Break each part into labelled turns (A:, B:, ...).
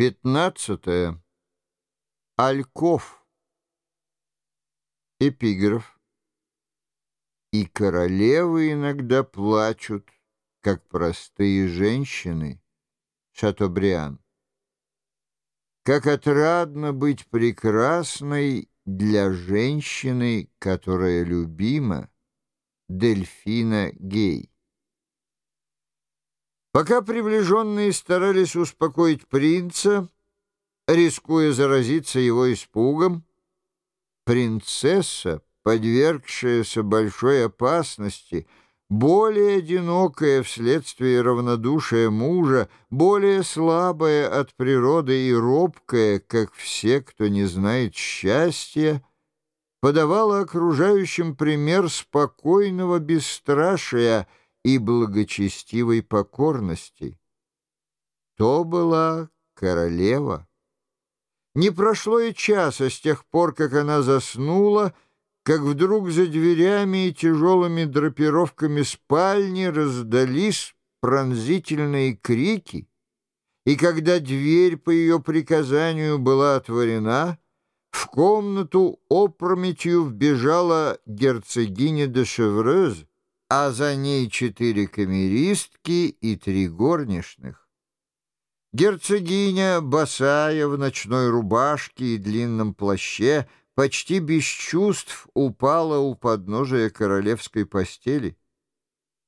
A: Пятнадцатое. Альков. Эпиграф. И королевы иногда плачут, как простые женщины. Шатобриан. Как отрадно быть прекрасной для женщины, которая любима. Дельфина Гей. Пока приближенные старались успокоить принца, рискуя заразиться его испугом, принцесса, подвергшаяся большой опасности, более одинокая вследствие равнодушия мужа, более слабая от природы и робкая, как все, кто не знает счастья, подавала окружающим пример спокойного бесстрашия — и благочестивой покорности. То была королева. Не прошло и часа с тех пор, как она заснула, как вдруг за дверями и тяжелыми драпировками спальни раздались пронзительные крики, и когда дверь по ее приказанию была отворена, в комнату опрометью вбежала герцогиня де Шеврез, а за ней четыре камеристки и три горничных. Герцогиня, босая в ночной рубашке и длинном плаще, почти без чувств упала у подножия королевской постели.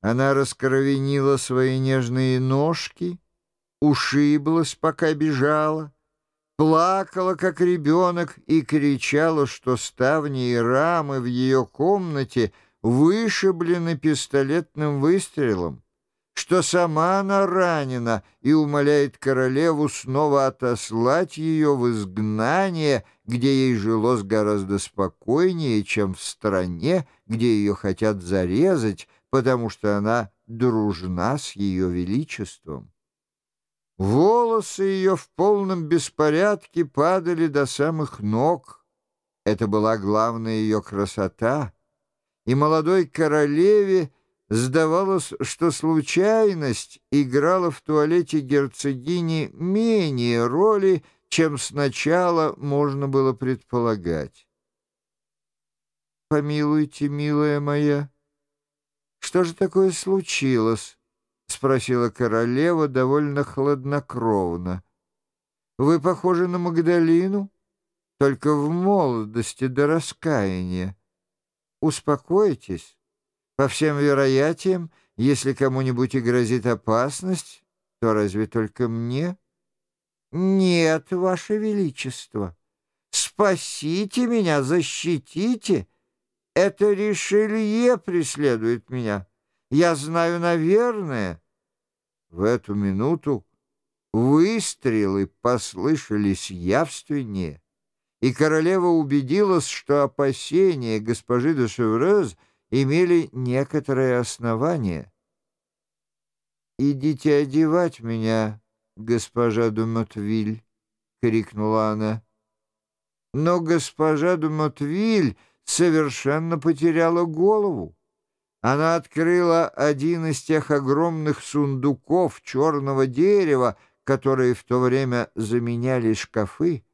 A: Она раскровенила свои нежные ножки, ушиблась, пока бежала, плакала, как ребенок, и кричала, что ставни и рамы в ее комнате — вышиблены пистолетным выстрелом, что сама она ранена и умоляет королеву снова отослать ее в изгнание, где ей жилось гораздо спокойнее, чем в стране, где ее хотят зарезать, потому что она дружна с ее величеством. Волосы ее в полном беспорядке падали до самых ног. Это была главная ее красота — и молодой королеве сдавалось, что случайность играла в туалете герцогини менее роли, чем сначала можно было предполагать. «Помилуйте, милая моя, что же такое случилось?» — спросила королева довольно хладнокровно. «Вы похожи на Магдалину, только в молодости до раскаяния успокойтесь. По всем вероятиям, если кому-нибудь и грозит опасность, то разве только мне? Нет, Ваше Величество. Спасите меня, защитите. Это Ришелье преследует меня. Я знаю, наверное. В эту минуту выстрелы послышались явственнее и королева убедилась, что опасения госпожи де Шеврез имели некоторое основание. «Идите одевать меня, госпожа Думотвиль», — крикнула она. Но госпожа Думотвиль совершенно потеряла голову. Она открыла один из тех огромных сундуков черного дерева, которые в то время заменяли шкафы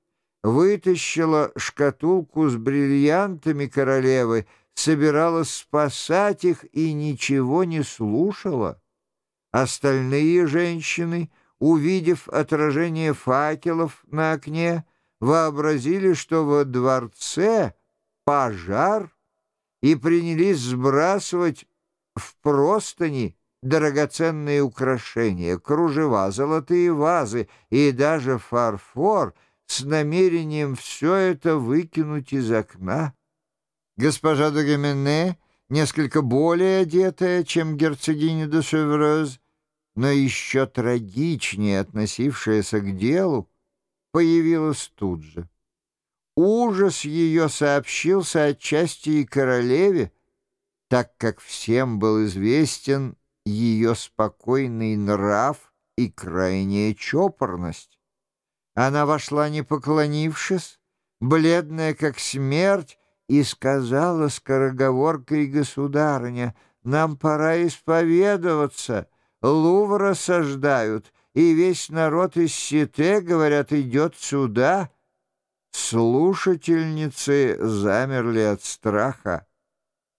A: вытащила шкатулку с бриллиантами королевы, собиралась спасать их и ничего не слушала. Остальные женщины, увидев отражение факелов на окне, вообразили, что во дворце пожар, и принялись сбрасывать в простыни драгоценные украшения, кружева, золотые вазы и даже фарфор — с намерением все это выкинуть из окна. Госпожа де несколько более одетая, чем герцогиня де Шеврез, но еще трагичнее относившаяся к делу, появилась тут же. Ужас ее сообщился отчасти и королеве, так как всем был известен ее спокойный нрав и крайняя чопорность. Она вошла, не поклонившись, бледная как смерть, и сказала скороговоркой государыня, «Нам пора исповедоваться, Лувр осаждают, и весь народ из Сите, говорят, идет сюда». Слушательницы замерли от страха.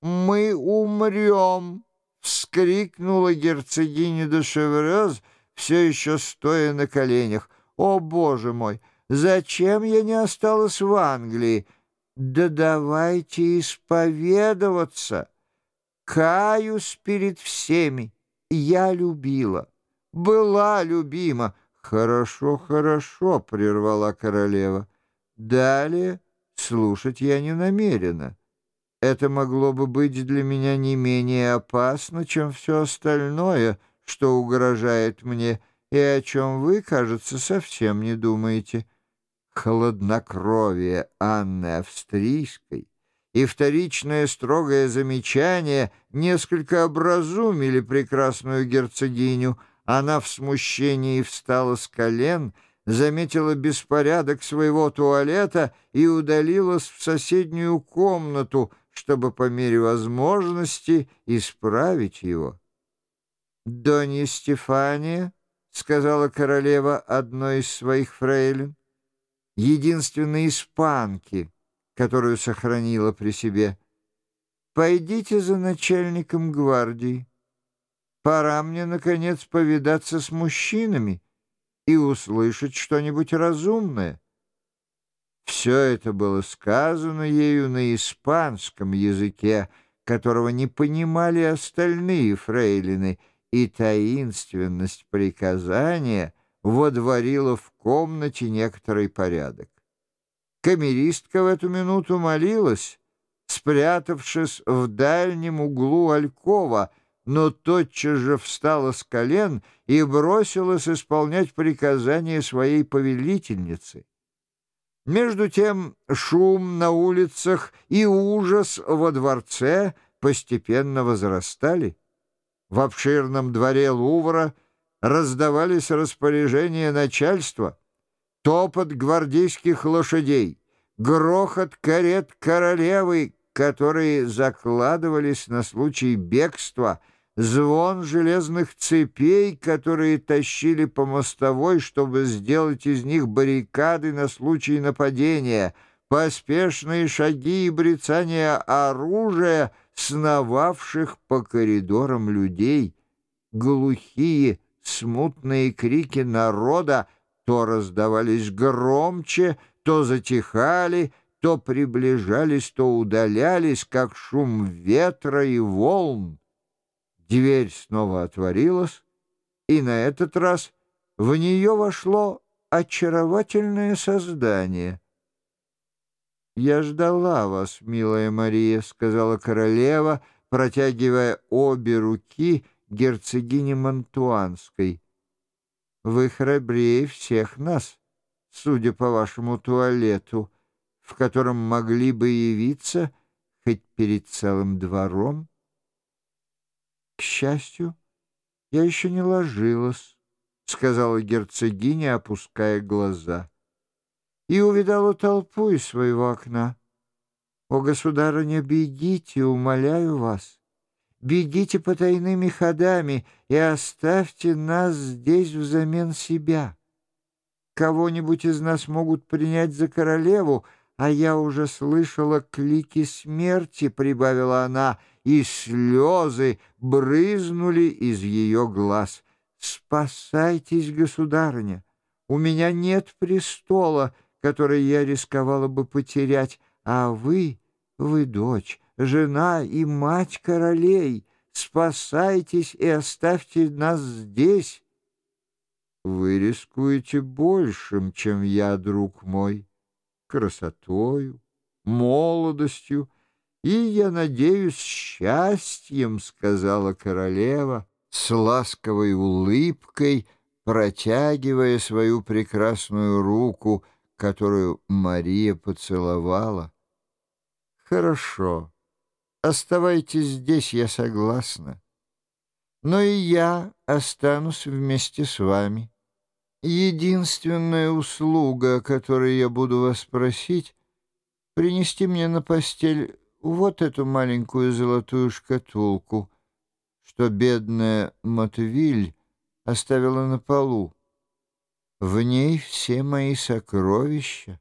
A: «Мы умрем!» — вскрикнула герцогиня де Шеврез, все еще стоя на коленях. «О, Боже мой! Зачем я не осталась в Англии? Да давайте исповедоваться! Каюсь перед всеми! Я любила, была любима!» «Хорошо, хорошо!» — прервала королева. «Далее слушать я не намерена». Это могло бы быть для меня не менее опасно, чем все остальное, что угрожает мне, и о чем вы, кажется, совсем не думаете. Холоднокровие Анны Австрийской и вторичное строгое замечание несколько образумили прекрасную герцогиню. Она в смущении встала с колен — заметила беспорядок своего туалета и удалилась в соседнюю комнату, чтобы по мере возможности исправить его. «Донья Стефания», — сказала королева одной из своих фрейлин, единственной испанки, которую сохранила при себе, «пойдите за начальником гвардии. Пора мне, наконец, повидаться с мужчинами» и услышать что-нибудь разумное. Все это было сказано ею на испанском языке, которого не понимали остальные фрейлины, и таинственность приказания водворила в комнате некоторый порядок. Камеристка в эту минуту молилась, спрятавшись в дальнем углу алькова, но тотчас же встала с колен и бросилась исполнять приказания своей повелительницы. Между тем шум на улицах и ужас во дворце постепенно возрастали. В обширном дворе Лувра раздавались распоряжения начальства, топот гвардейских лошадей, грохот карет королевы, которые закладывались на случай бегства, звон железных цепей, которые тащили по мостовой, чтобы сделать из них баррикады на случай нападения, поспешные шаги и брецания оружия, сновавших по коридорам людей, глухие, смутные крики народа то раздавались громче, то затихали, то приближались, то удалялись, как шум ветра и волн. Дверь снова отворилась, и на этот раз в нее вошло очаровательное создание. «Я ждала вас, милая Мария», — сказала королева, протягивая обе руки герцогине Монтуанской. «Вы храбрее всех нас, судя по вашему туалету» в котором могли бы явиться хоть перед целым двором. К счастью, я еще не ложилась, — сказала герцогиня, опуская глаза, и увидала толпу из своего окна. «О, государыня, бегите, умоляю вас, бегите потайными ходами и оставьте нас здесь взамен себя. Кого-нибудь из нас могут принять за королеву, — «А я уже слышала клики смерти», — прибавила она, и слезы брызнули из ее глаз. «Спасайтесь, государыня! У меня нет престола, который я рисковала бы потерять, а вы, вы дочь, жена и мать королей, спасайтесь и оставьте нас здесь». «Вы рискуете большим, чем я, друг мой» красотою, молодостью и, я надеюсь, счастьем, — сказала королева с ласковой улыбкой, протягивая свою прекрасную руку, которую Мария поцеловала. «Хорошо, оставайтесь здесь, я согласна. Но и я останусь вместе с вами». Единственная услуга, о которой я буду вас просить, принести мне на постель вот эту маленькую золотую шкатулку, что бедная Матвиль оставила на полу. В ней все мои сокровища.